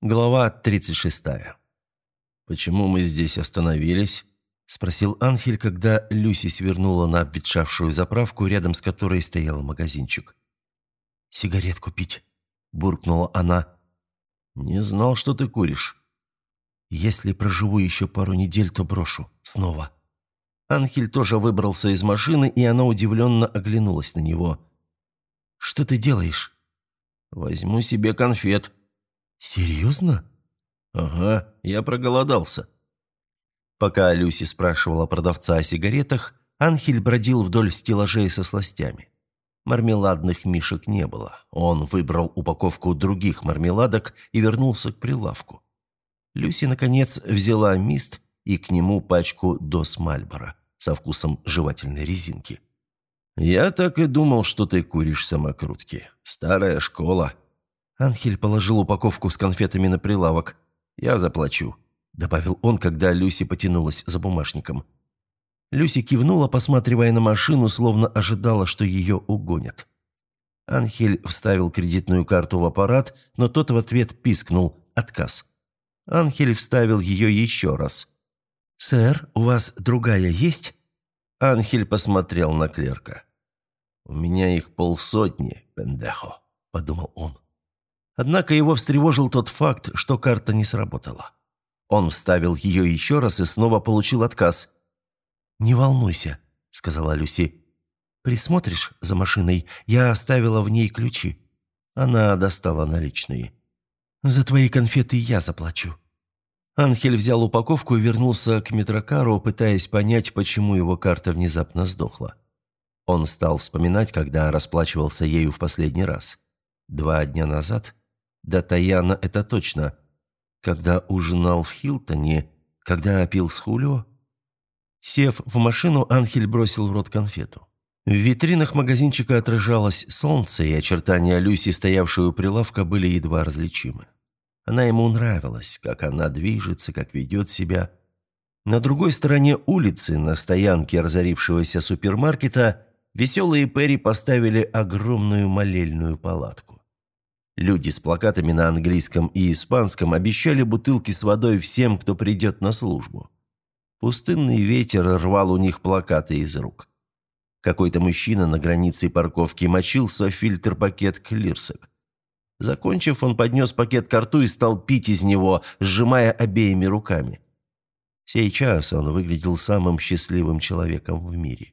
Глава 36. «Почему мы здесь остановились?» – спросил Анхель, когда Люси свернула на обветшавшую заправку, рядом с которой стоял магазинчик. «Сигарет купить», – буркнула она. «Не знал, что ты куришь». «Если проживу еще пару недель, то брошу. Снова». Анхель тоже выбрался из машины, и она удивленно оглянулась на него. «Что ты делаешь?» «Возьму себе конфет», «Серьезно?» «Ага, я проголодался». Пока Люси спрашивала продавца о сигаретах, Анхель бродил вдоль стеллажей со сластями. Мармеладных мишек не было. Он выбрал упаковку других мармеладок и вернулся к прилавку. Люси, наконец, взяла мист и к нему пачку дос Мальбора со вкусом жевательной резинки. «Я так и думал, что ты куришь самокрутки. Старая школа», Анхель положил упаковку с конфетами на прилавок. «Я заплачу», – добавил он, когда Люси потянулась за бумажником. Люси кивнула, посматривая на машину, словно ожидала, что ее угонят. Анхель вставил кредитную карту в аппарат, но тот в ответ пискнул «Отказ». Анхель вставил ее еще раз. «Сэр, у вас другая есть?» Анхель посмотрел на клерка. «У меня их полсотни, пендехо», – подумал он. Однако его встревожил тот факт, что карта не сработала. Он вставил ее еще раз и снова получил отказ. «Не волнуйся», — сказала Люси. «Присмотришь за машиной? Я оставила в ней ключи». Она достала наличные. «За твои конфеты я заплачу». Анхель взял упаковку и вернулся к метрокару, пытаясь понять, почему его карта внезапно сдохла. Он стал вспоминать, когда расплачивался ею в последний раз. Два дня назад да Таяна это точно. Когда ужинал в Хилтоне, когда пил с Хулио. Сев в машину, Анхель бросил в рот конфету. В витринах магазинчика отражалось солнце, и очертания Люси, стоявшей у прилавка, были едва различимы. Она ему нравилась, как она движется, как ведет себя. На другой стороне улицы, на стоянке разорившегося супермаркета, веселые Перри поставили огромную молельную палатку. Люди с плакатами на английском и испанском обещали бутылки с водой всем, кто придет на службу. Пустынный ветер рвал у них плакаты из рук. Какой-то мужчина на границе парковки мочился в фильтр-пакет клирсок. Закончив, он поднес пакет к рту и стал пить из него, сжимая обеими руками. Сейчас он выглядел самым счастливым человеком в мире.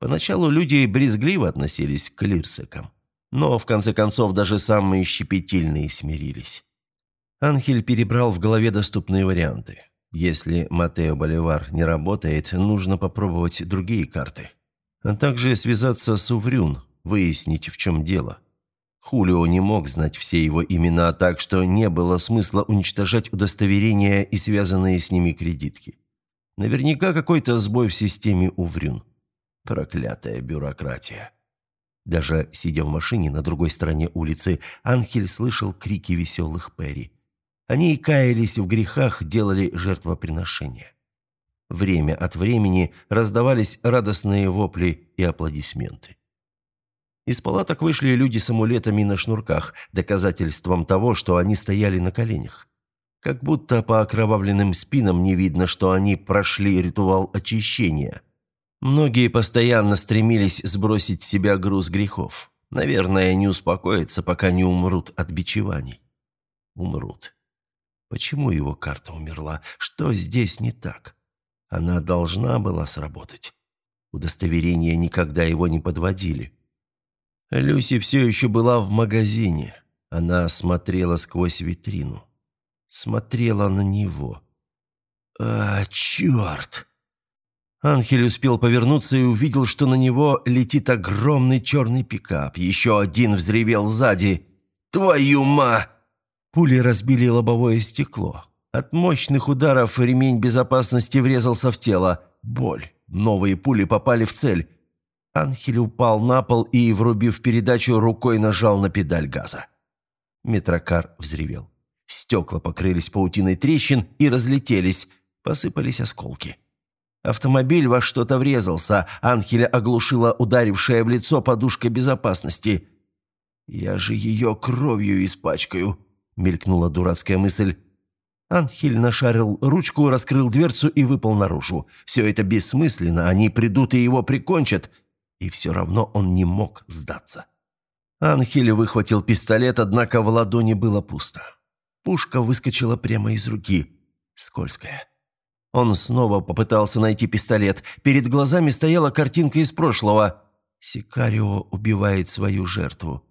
Поначалу люди брезгливо относились к клирсекам. Но, в конце концов, даже самые щепетильные смирились. Анхель перебрал в голове доступные варианты. Если Матео Боливар не работает, нужно попробовать другие карты. А также связаться с Уврюн, выяснить, в чем дело. Хулио не мог знать все его имена, так что не было смысла уничтожать удостоверения и связанные с ними кредитки. Наверняка какой-то сбой в системе Уврюн. Проклятая бюрократия. Даже сидя в машине на другой стороне улицы, Анхель слышал крики веселых Перри. Они и каялись в грехах, делали жертвоприношения. Время от времени раздавались радостные вопли и аплодисменты. Из палаток вышли люди с амулетами на шнурках, доказательством того, что они стояли на коленях. Как будто по окровавленным спинам не видно, что они прошли ритуал очищения – Многие постоянно стремились сбросить с себя груз грехов. Наверное, не успокоятся, пока не умрут от бичеваний. Умрут. Почему его карта умерла? Что здесь не так? Она должна была сработать. Удостоверения никогда его не подводили. Люси все еще была в магазине. Она смотрела сквозь витрину. Смотрела на него. «А, черт!» Анхель успел повернуться и увидел, что на него летит огромный черный пикап. Еще один взревел сзади. «Твою ма!» Пули разбили лобовое стекло. От мощных ударов ремень безопасности врезался в тело. Боль. Новые пули попали в цель. Анхель упал на пол и, врубив передачу, рукой нажал на педаль газа. Метрокар взревел. Стекла покрылись паутиной трещин и разлетелись. Посыпались осколки. Автомобиль во что-то врезался. Анхеля оглушила ударившая в лицо подушка безопасности. «Я же ее кровью испачкаю», – мелькнула дурацкая мысль. Анхель нашарил ручку, раскрыл дверцу и выпал наружу. Все это бессмысленно, они придут и его прикончат. И все равно он не мог сдаться. Анхель выхватил пистолет, однако в ладони было пусто. Пушка выскочила прямо из руки. Скользкая. Он снова попытался найти пистолет. Перед глазами стояла картинка из прошлого. Сикарио убивает свою жертву.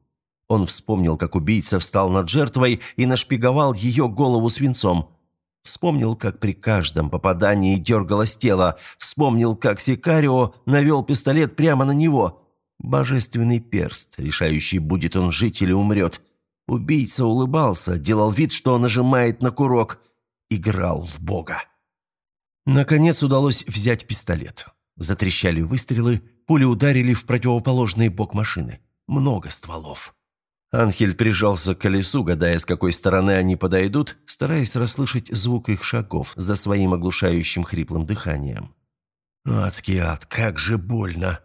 Он вспомнил, как убийца встал над жертвой и нашпиговал ее голову свинцом. Вспомнил, как при каждом попадании дергалось тело. Вспомнил, как Сикарио навел пистолет прямо на него. Божественный перст, решающий, будет он жить или умрет. Убийца улыбался, делал вид, что нажимает на курок. Играл в Бога. Наконец удалось взять пистолет. Затрещали выстрелы, пули ударили в противоположный бок машины. Много стволов. Анхель прижался к колесу, гадая, с какой стороны они подойдут, стараясь расслышать звук их шагов за своим оглушающим хриплым дыханием. «Адский ад, как же больно!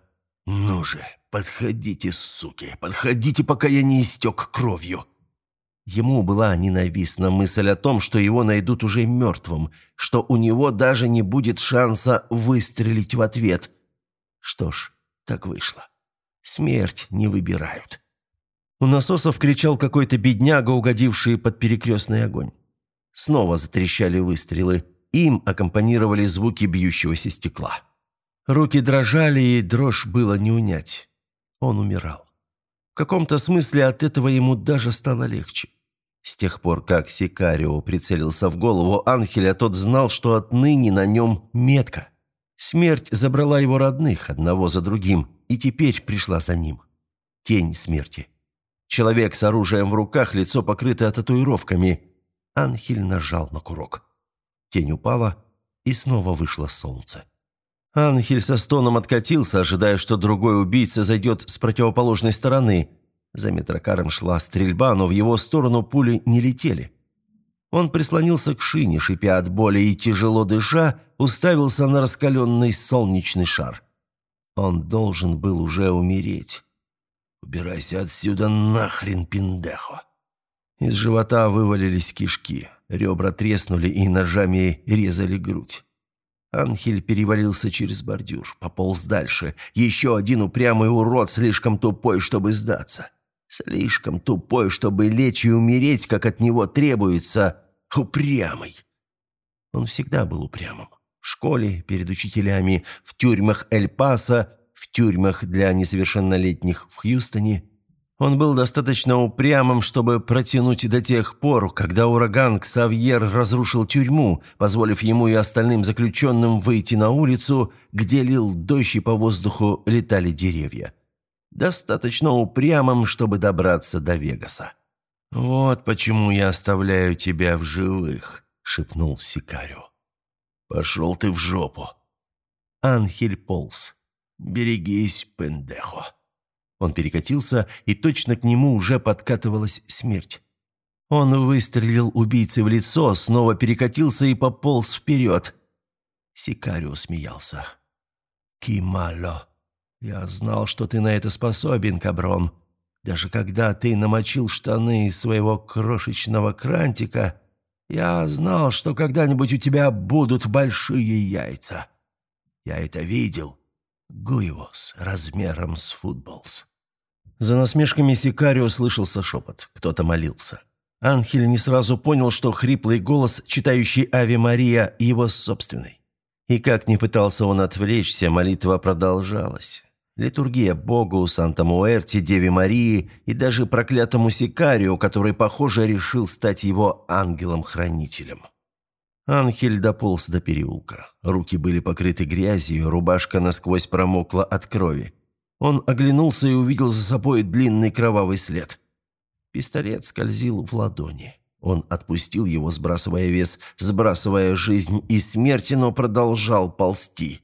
Ну же, подходите, суки, подходите, пока я не истек кровью!» Ему была ненавистна мысль о том, что его найдут уже мертвым, что у него даже не будет шанса выстрелить в ответ. Что ж, так вышло. Смерть не выбирают. У насосов кричал какой-то бедняга, угодивший под перекрестный огонь. Снова затрещали выстрелы. Им аккомпанировали звуки бьющегося стекла. Руки дрожали, и дрожь было не унять. Он умирал. В каком-то смысле от этого ему даже стало легче. С тех пор, как Сикарио прицелился в голову Анхеля, тот знал, что отныне на нем метка. Смерть забрала его родных, одного за другим, и теперь пришла за ним. Тень смерти. Человек с оружием в руках, лицо покрыто татуировками. Анхель нажал на курок. Тень упала, и снова вышло солнце. Анхель со стоном откатился, ожидая, что другой убийца зайдет с противоположной стороны. За метрокаром шла стрельба, но в его сторону пули не летели. Он прислонился к шине, шипя от боли и, тяжело дыша, уставился на раскаленный солнечный шар. Он должен был уже умереть. «Убирайся отсюда нахрен, пиндехо!» Из живота вывалились кишки, ребра треснули и ножами резали грудь. Анхель перевалился через бордюр, пополз дальше. Еще один упрямый урод, слишком тупой, чтобы сдаться. Слишком тупой, чтобы лечь и умереть, как от него требуется. Упрямый. Он всегда был упрямым. В школе, перед учителями, в тюрьмах Эль-Паса, в тюрьмах для несовершеннолетних в Хьюстоне. Он был достаточно упрямым, чтобы протянуть до тех пор, когда ураган Ксавьер разрушил тюрьму, позволив ему и остальным заключенным выйти на улицу, где лил дождь и по воздуху летали деревья. Достаточно упрямым, чтобы добраться до Вегаса. «Вот почему я оставляю тебя в живых», — шепнул Сикарио. «Пошел ты в жопу». Анхель полз. «Берегись, пендехо». Он перекатился, и точно к нему уже подкатывалась смерть. Он выстрелил убийце в лицо, снова перекатился и пополз вперед. Сикарио смеялся. «Кимало, я знал, что ты на это способен, каброн. Даже когда ты намочил штаны из своего крошечного крантика, я знал, что когда-нибудь у тебя будут большие яйца. Я это видел. Гуевос размером с футболс». За насмешками Сикарио слышался шепот. Кто-то молился. Анхель не сразу понял, что хриплый голос, читающий «Ави Мария», его собственный. И как ни пытался он отвлечься, молитва продолжалась. Литургия Богу, Санта-Муэрте, Деве Марии и даже проклятому Сикарио, который, похоже, решил стать его ангелом-хранителем. Анхель дополз до переулка. Руки были покрыты грязью, рубашка насквозь промокла от крови. Он оглянулся и увидел за собой длинный кровавый след. Пистолет скользил в ладони. Он отпустил его, сбрасывая вес, сбрасывая жизнь и смерть, но продолжал ползти.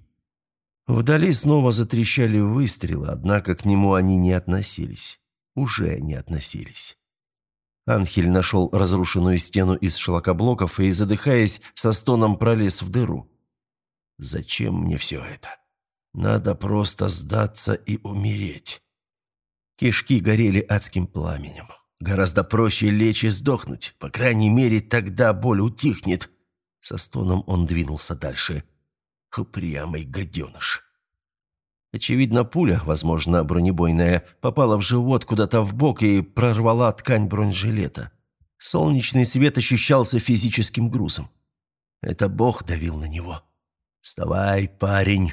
Вдали снова затрещали выстрелы, однако к нему они не относились. Уже не относились. Анхель нашел разрушенную стену из шлакоблоков и, задыхаясь, со стоном пролез в дыру. «Зачем мне все это?» Надо просто сдаться и умереть. Кишки горели адским пламенем. Гораздо проще лечь и сдохнуть. По крайней мере, тогда боль утихнет». Со стоном он двинулся дальше. Упрямый гаденыш. Очевидно, пуля, возможно, бронебойная, попала в живот куда-то в бок и прорвала ткань бронежилета. Солнечный свет ощущался физическим грузом. Это Бог давил на него. «Вставай, парень!»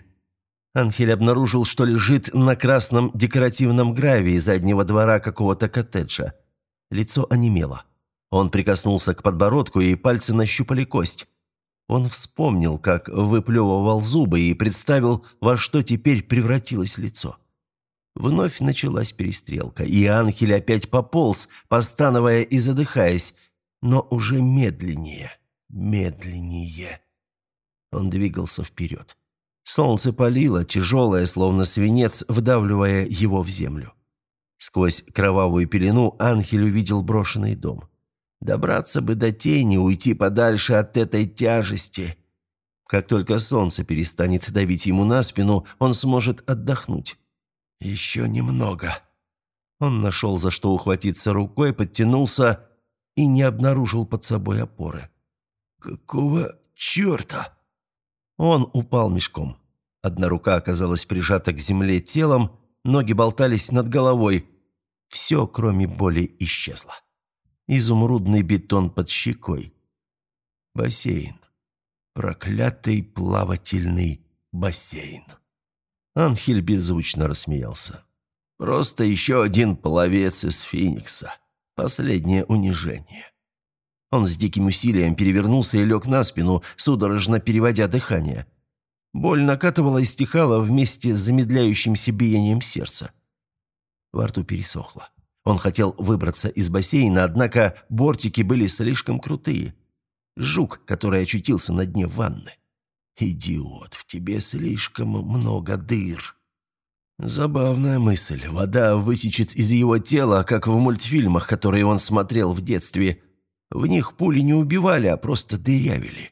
Анхель обнаружил, что лежит на красном декоративном гравии заднего двора какого-то коттеджа. Лицо онемело. Он прикоснулся к подбородку, и пальцы нащупали кость. Он вспомнил, как выплевывал зубы и представил, во что теперь превратилось лицо. Вновь началась перестрелка, и Анхель опять пополз, постановая и задыхаясь, но уже медленнее, медленнее. Он двигался вперед. Солнце палило, тяжелое, словно свинец, вдавливая его в землю. Сквозь кровавую пелену Анхель увидел брошенный дом. Добраться бы до тени, уйти подальше от этой тяжести. Как только солнце перестанет давить ему на спину, он сможет отдохнуть. Еще немного. Он нашел, за что ухватиться рукой, подтянулся и не обнаружил под собой опоры. «Какого черта?» Он упал мешком. Одна рука оказалась прижата к земле телом, ноги болтались над головой. Все, кроме боли, исчезло. Изумрудный бетон под щекой. Бассейн. Проклятый плавательный бассейн. Анхель беззвучно рассмеялся. «Просто еще один половец из Феникса. Последнее унижение». Он с диким усилием перевернулся и лег на спину, судорожно переводя дыхание. Боль накатывала и стихала вместе с замедляющимся биением сердца. Во рту пересохло. Он хотел выбраться из бассейна, однако бортики были слишком крутые. Жук, который очутился на дне ванны. «Идиот, в тебе слишком много дыр». Забавная мысль. Вода высечет из его тела, как в мультфильмах, которые он смотрел в детстве. В них пули не убивали, а просто дырявили.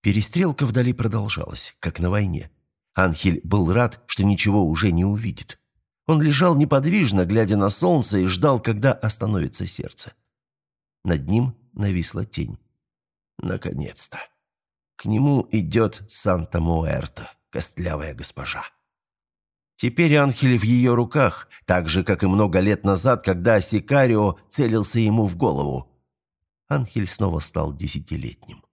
Перестрелка вдали продолжалась, как на войне. Анхель был рад, что ничего уже не увидит. Он лежал неподвижно, глядя на солнце, и ждал, когда остановится сердце. Над ним нависла тень. Наконец-то. К нему идет Санта-Муэрта, костлявая госпожа. Теперь Анхель в ее руках, так же, как и много лет назад, когда Сикарио целился ему в голову. Анхель снова стал десятилетним.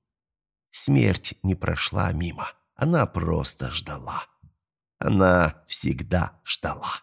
Смерть не прошла мимо, она просто ждала. Она всегда ждала.